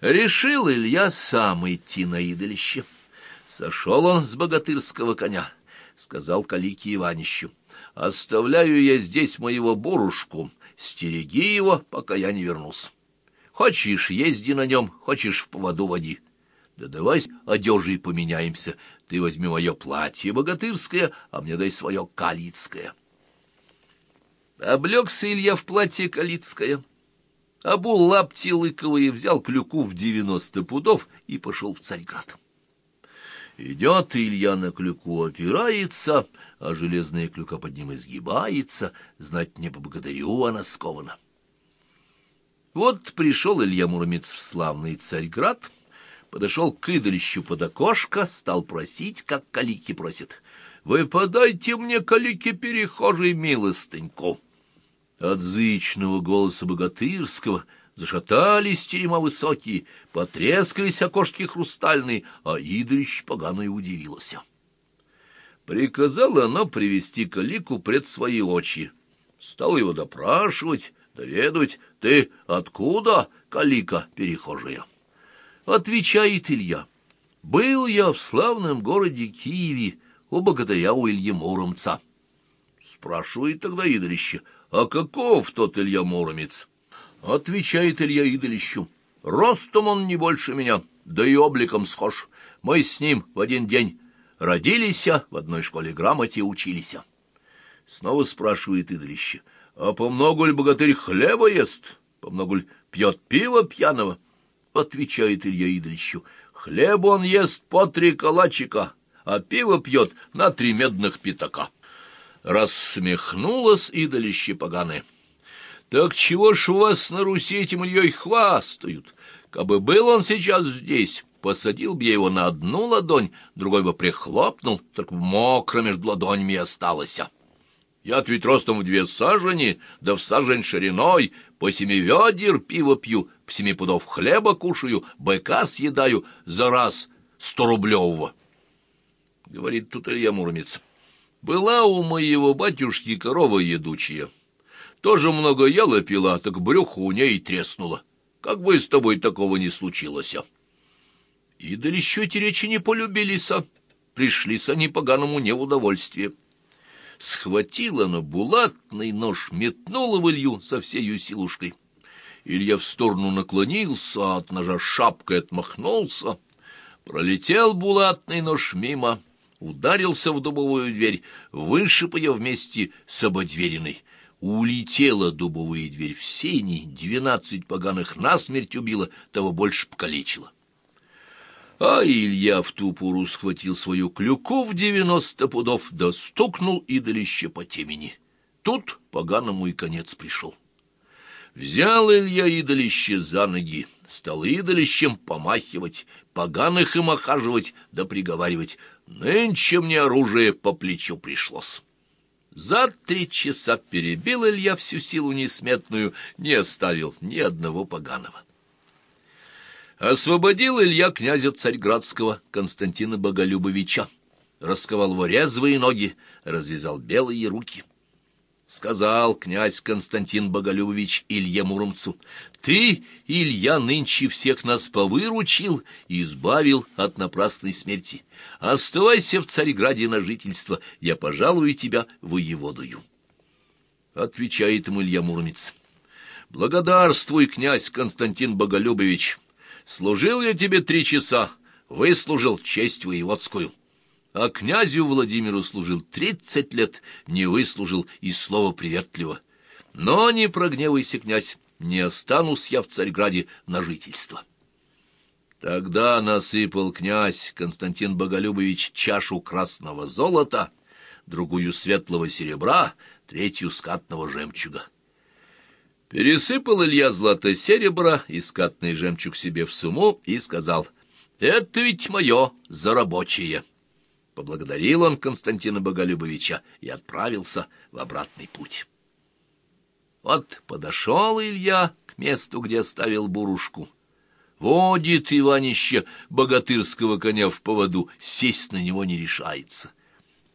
Решил Илья сам идти на идолище. Сошел он с богатырского коня, сказал Калике Иванищу. Оставляю я здесь моего бурушку, стереги его, пока я не вернусь. Хочешь, езди на нем, хочешь, в поводу води. Да давай одежей поменяемся. Ты возьми мое платье богатырское, а мне дай свое калицкое. Облегся Илья в платье калицкое, обул лапти лыковые, взял клюку в девяносто пудов и пошел в Царьград. Идет Илья на клюку, опирается, а железная клюка под ним изгибается, знать не поблагодарю, она скована. Вот пришел Илья Муромец в славный Царьград, подошел к идолищу под окошко, стал просить, как калики просят. «Вы подайте мне, калики перехожей, милостыньку!» От зычного голоса богатырского зашатались терема высокие, потрескались окошки хрустальные, а идолище поганое удивилось. Приказала она привести калику пред свои очи. Стал его допрашивать, доведывать, ты откуда, калика перехожая? Отвечает Илья. Был я в славном городе Киеве у богатыря у Ильи Муромца. Спрашивает тогда идолище, а каков тот Илья Муромец? Отвечает Илья идолищу. Ростом он не больше меня, да и обликом схож. Мы с ним в один день родились, в одной школе грамоте учились. Снова спрашивает идолище. А по много ли богатырь хлеба ест? По много ли пьет пиво пьяного? Отвечает Илья идолищу. Хлеб он ест по три калачика, а пиво пьет на три медных пятака. Рассмехнулась идолище поганое. Так чего ж у вас на Руси этим Ильей хвастают? Кабы был он сейчас здесь, посадил бы я его на одну ладонь, другой бы прихлопнул, только мокро между ладонями осталось. Я ведь ростом в две сажени, да в сажень шириной, по семи ведер пиво пью, по семи пудов хлеба кушаю, быка съедаю за раз сто рублевого. Говорит тут Илья Муромец. Была у моего батюшки корова едучая. Тоже много ела пила, так брюхо у ней треснуло. Как бы с тобой такого не случилось. И еще эти речи не полюбились, а пришлись они поганому неудовольствие. Схватила на булатный нож, метнула в Илью со всею силушкой. Илья в сторону наклонился, от ножа шапкой отмахнулся. Пролетел булатный нож мимо, ударился в дубовую дверь, вышиб ее вместе с ободверенной. Улетела дубовая дверь в сени, двенадцать поганых насмерть убила, того больше покалечила. А Илья в ту пору схватил свою клюку в девяносто пудов, да стукнул идолище по темени. Тут поганому и конец пришел. Взял Илья идолище за ноги, стал идолищем помахивать, поганых им охаживать да приговаривать. Нынче мне оружие по плечу пришлось. За три часа перебил Илья всю силу несметную, не оставил ни одного поганого. Освободил Илья князя Царьградского Константина Боголюбовича, расковал его резвые ноги, развязал белые руки. Сказал князь Константин Боголюбович Илье Муромцу, «Ты, Илья, нынче всех нас повыручил и избавил от напрасной смерти. Оставайся в Царьграде на жительство, я пожалую тебя воеводою». Отвечает ему Илья Муромец, «Благодарствуй, князь Константин Боголюбович». Служил я тебе три часа, выслужил честь воеводскую. А князю Владимиру служил тридцать лет, не выслужил и слова приветливо. Но не прогневайся, князь, не останусь я в Царьграде на жительство. Тогда насыпал князь Константин Боголюбович чашу красного золота, другую светлого серебра, третью скатного жемчуга. Пересыпал Илья злато-серебро и скатный жемчуг себе в сумму и сказал, «Это ведь мое зарабочее». Поблагодарил он Константина Боголюбовича и отправился в обратный путь. Вот подошел Илья к месту, где оставил бурушку. Водит Иванище богатырского коня в поводу, сесть на него не решается.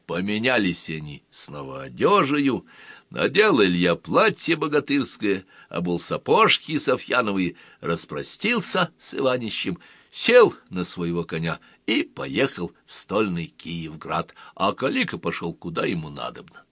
Поменялись они снова одежею, Надел Илья платье богатырское, обул сапожки софьяновые, распростился с Иванищем, сел на своего коня и поехал в стольный Киевград, а Калика пошел куда ему надобно.